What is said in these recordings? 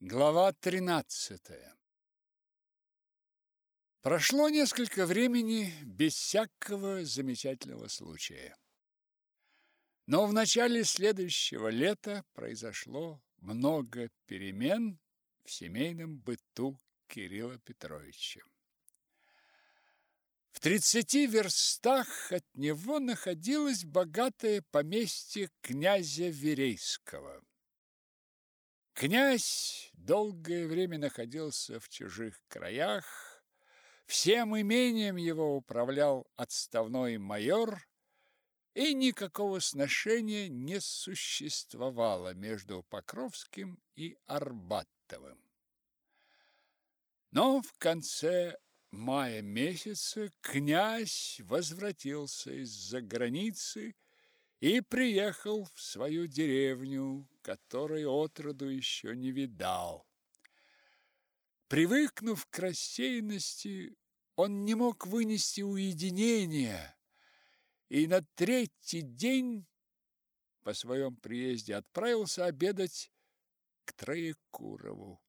Глава 13. Прошло несколько времени без всякого замечательного случая. Но в начале следующего лета произошло много перемен в семейном быту Кирилла Петровича. В тридцати верстах от него находилось богатое поместье князя Верейского. Князь долгое время находился в чужих краях, всем имением его управлял отставной майор, и никакого сношения не существовало между Покровским и Арбатовым. Но в конце мая месяца князь возвратился из-за границы и приехал в свою деревню, которой отроду еще не видал. Привыкнув к рассеянности, он не мог вынести уединения, и на третий день по своем приезде отправился обедать к Троекурову,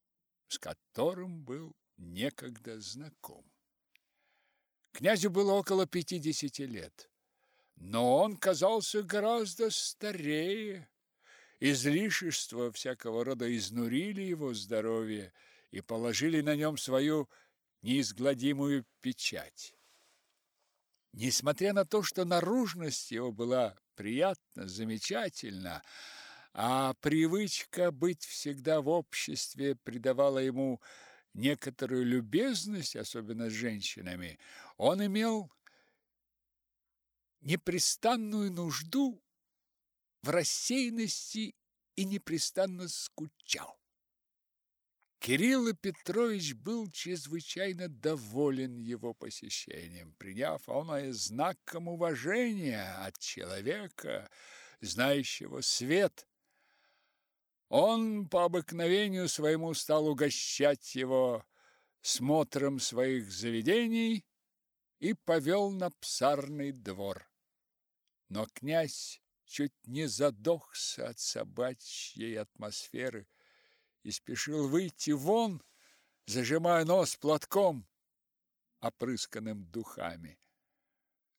с которым был некогда знаком. Князю было около пятидесяти лет, но он казался гораздо старее, Излишества всякого рода изнурили его здоровье и положили на нем свою неизгладимую печать. Несмотря на то, что наружность его была приятна, замечательна, а привычка быть всегда в обществе придавала ему некоторую любезность, особенно с женщинами, он имел непрестанную нужду в рассеянности и непрестанно скучал. Кирилл Петрович был чрезвычайно доволен его посещением, приняв оно знаком уважения от человека, знающего свет. Он по обыкновению своему стал угощать его смотром своих заведений и повел на псарный двор. Но князь чуть не задохся от собачьей атмосферы и спешил выйти вон, зажимая нос платком, опрысканным духами.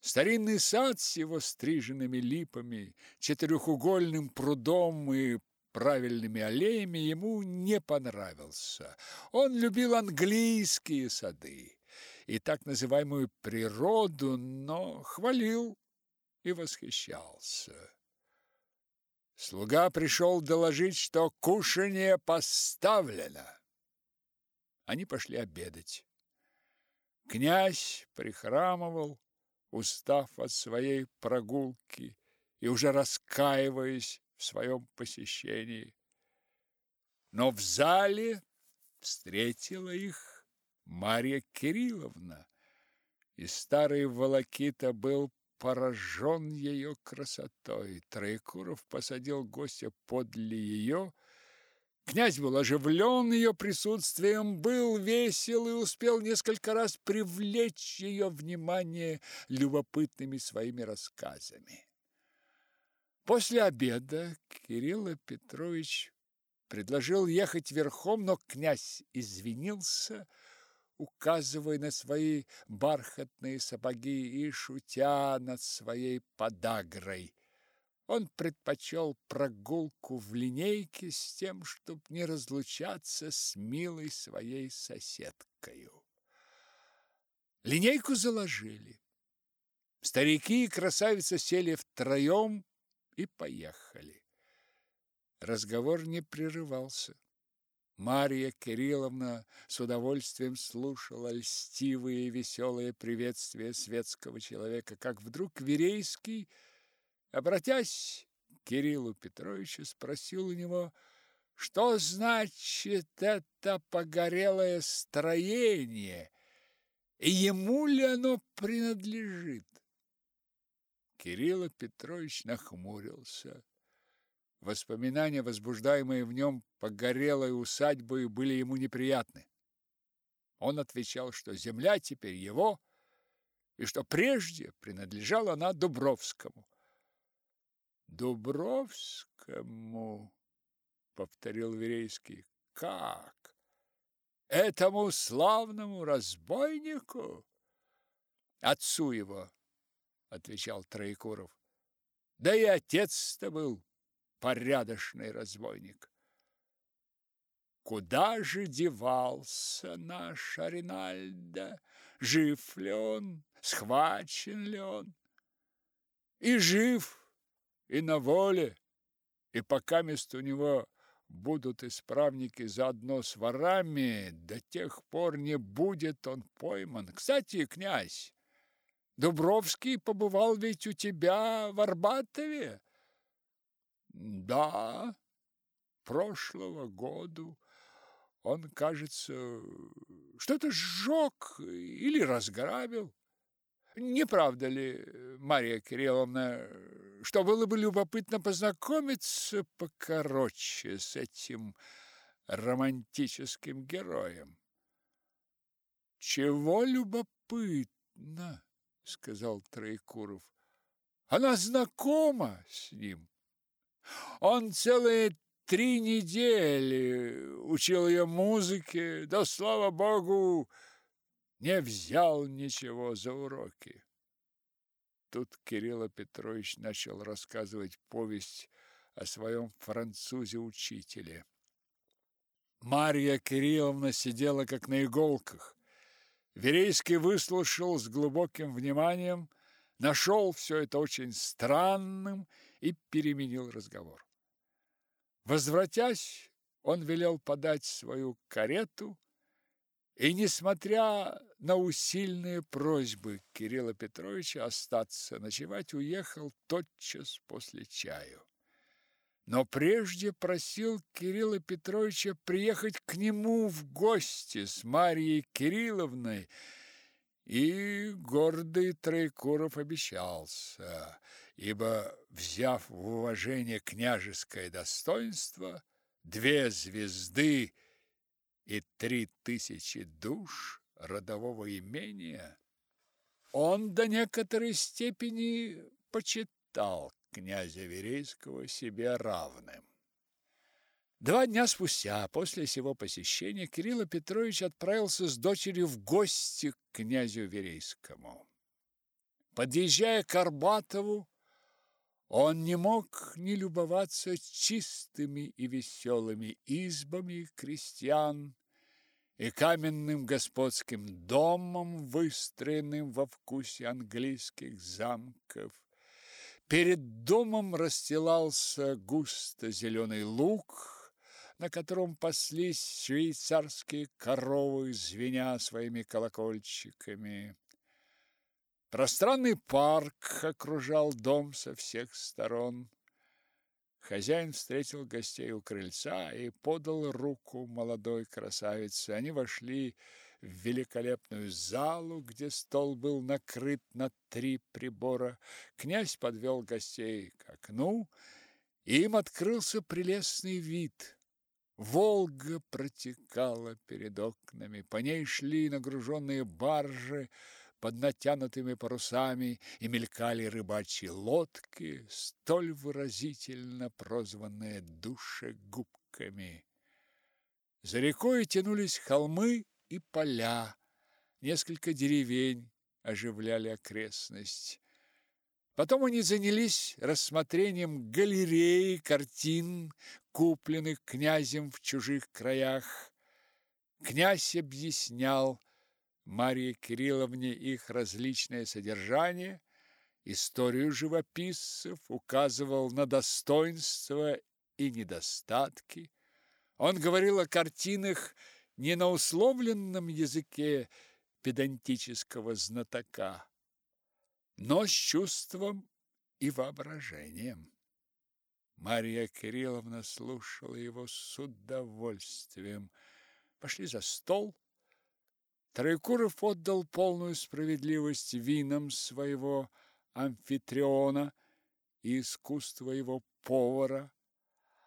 Старинный сад с его стриженными липами, четырехугольным прудом и правильными аллеями ему не понравился. Он любил английские сады и так называемую природу, но хвалил и восхищался. Слуга пришел доложить, что кушанье поставлено. Они пошли обедать. Князь прихрамывал, устав от своей прогулки и уже раскаиваясь в своем посещении. Но в зале встретила их Марья Кирилловна, и старый волокита был поражен ее красотой. Троекуров посадил гостя подле ее. Князь был оживлен ее присутствием, был весел и успел несколько раз привлечь ее внимание любопытными своими рассказами. После обеда Кирилл Петрович предложил ехать верхом, но князь извинился, указывая на свои бархатные сапоги и шутя над своей подагрой. Он предпочел прогулку в линейке с тем, чтобы не разлучаться с милой своей соседкою. Линейку заложили. Старики и красавица сели втроем и поехали. Разговор не прерывался. Марья Кирилловна с удовольствием слушала льстивые и веселые приветствия светского человека, как вдруг Верейский, обратясь к Кириллу Петровичу, спросил у него, что значит это погорелое строение и ему ли оно принадлежит. Кирилл Петрович нахмурился. Воспоминания, возбуждаемые в нем погорелой усадьбой, были ему неприятны. Он отвечал, что земля теперь его, и что прежде принадлежала она Дубровскому. Дубровскому, повторил Верейский. как? Этому славному разбойнику? Отцу его, отвечал Троекуров. Да и отец-то был порядочный разбойник. Куда же девался наш Аринальдо? Жив ли он? Схвачен ли он? И жив, и на воле, и пока мест у него будут исправники заодно с ворами, до тех пор не будет он пойман. Кстати, князь, Дубровский побывал ведь у тебя в Арбатове? Да, прошлого году. Он, кажется, что-то сжег или разграбил. Не правда ли, Мария Кирилловна, что было бы любопытно познакомиться покороче с этим романтическим героем? Чего любопытно, сказал Троекуров. Она знакома с ним. Он целые три недели учил ее музыке, да, слава богу, не взял ничего за уроки. Тут Кирилл Петрович начал рассказывать повесть о своем французе-учителе. Марья Кирилловна сидела как на иголках. Верейский выслушал с глубоким вниманием, нашел все это очень странным и переменил разговор. Возвратясь, он велел подать свою карету и, несмотря на усильные просьбы Кирилла Петровича остаться ночевать, уехал тотчас после чаю. Но прежде просил Кирилла Петровича приехать к нему в гости с Марией Кирилловной, и гордый Троекуров обещался – ибо, взяв в уважение княжеское достоинство, две звезды и три тысячи душ родового имения, он до некоторой степени почитал князя Верейского себе равным. Два дня спустя, после сего посещения, Кирилл Петрович отправился с дочерью в гости к князю Верейскому. Подъезжая к Арбатову, он не мог не любоваться чистыми и веселыми избами крестьян и каменным господским домом, выстроенным во вкусе английских замков. Перед домом расстилался густо зеленый луг, на котором паслись швейцарские коровы, звеня своими колокольчиками. Пространный парк окружал дом со всех сторон. Хозяин встретил гостей у крыльца и подал руку молодой красавице. Они вошли в великолепную залу, где стол был накрыт на три прибора. Князь подвел гостей к окну, и им открылся прелестный вид. Волга протекала перед окнами, по ней шли нагруженные баржи, под натянутыми парусами и мелькали рыбачьи лодки, столь выразительно прозванные душегубками. За рекой тянулись холмы и поля, несколько деревень оживляли окрестность. Потом они занялись рассмотрением галереи картин, купленных князем в чужих краях. Князь объяснял, Марии Кирилловне их различное содержание, историю живописцев, указывал на достоинства и недостатки. Он говорил о картинах не на условленном языке педантического знатока, но с чувством и воображением. Мария Кирилловна слушала его с удовольствием. Пошли за стол, Троекуров отдал полную справедливость винам своего амфитриона и искусства его повара,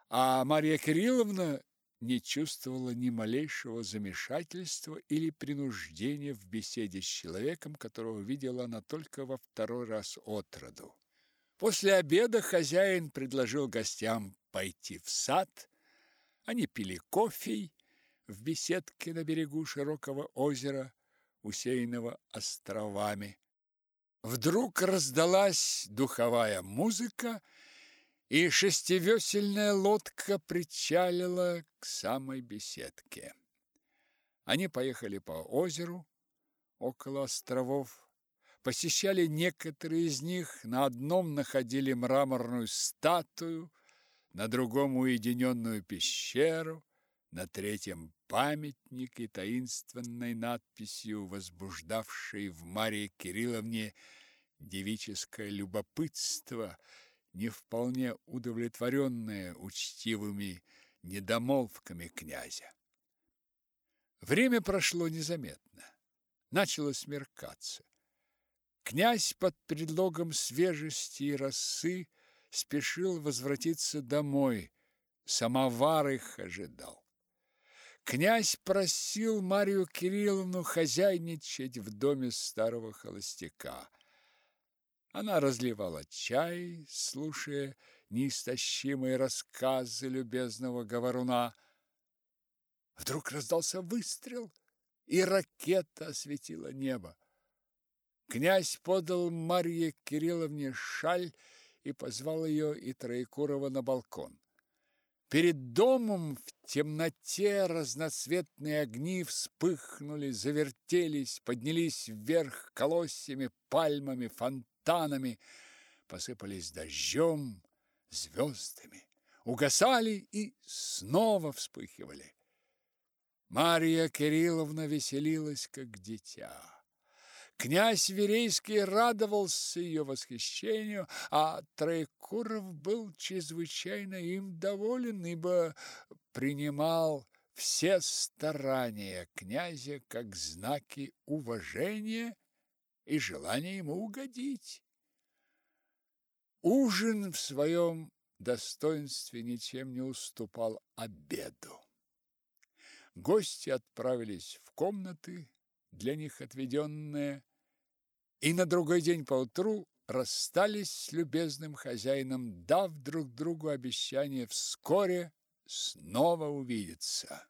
а Марья Кирилловна не чувствовала ни малейшего замешательства или принуждения в беседе с человеком, которого видела она только во второй раз от роду. После обеда хозяин предложил гостям пойти в сад, Они пили кофе в беседке на берегу широкого озера, усеянного островами. Вдруг раздалась духовая музыка, и шестивесельная лодка причалила к самой беседке. Они поехали по озеру, около островов, посещали некоторые из них, на одном находили мраморную статую, на другом уединенную пещеру, на третьем памятник и таинственной надписью, возбуждавшей в Марии Кирилловне девическое любопытство, не вполне удовлетворенное учтивыми недомолвками князя. Время прошло незаметно. Начало смеркаться. Князь под предлогом свежести и росы спешил возвратиться домой. Самовар их ожидал. Князь просил Марию Кирилловну хозяйничать в доме старого холостяка. Она разливала чай, слушая неистощимые рассказы любезного говоруна. Вдруг раздался выстрел, и ракета осветила небо. Князь подал Марье Кирилловне шаль и позвал ее и Троекурова на балкон. Перед домом в темноте разноцветные огни вспыхнули, завертелись, поднялись вверх колосьями, пальмами, фонтанами, посыпались дождем, звездами, угасали и снова вспыхивали. Мария Кирилловна веселилась, как дитя. Князь Верейский радовался ее восхищению, а Троекуров был чрезвычайно им доволен, ибо принимал все старания князя как знаки уважения и желания ему угодить. Ужин в своем достоинстве ничем не уступал обеду. Гости отправились в комнаты, для них отведенные, и на другой день поутру расстались с любезным хозяином, дав друг другу обещание вскоре снова увидеться.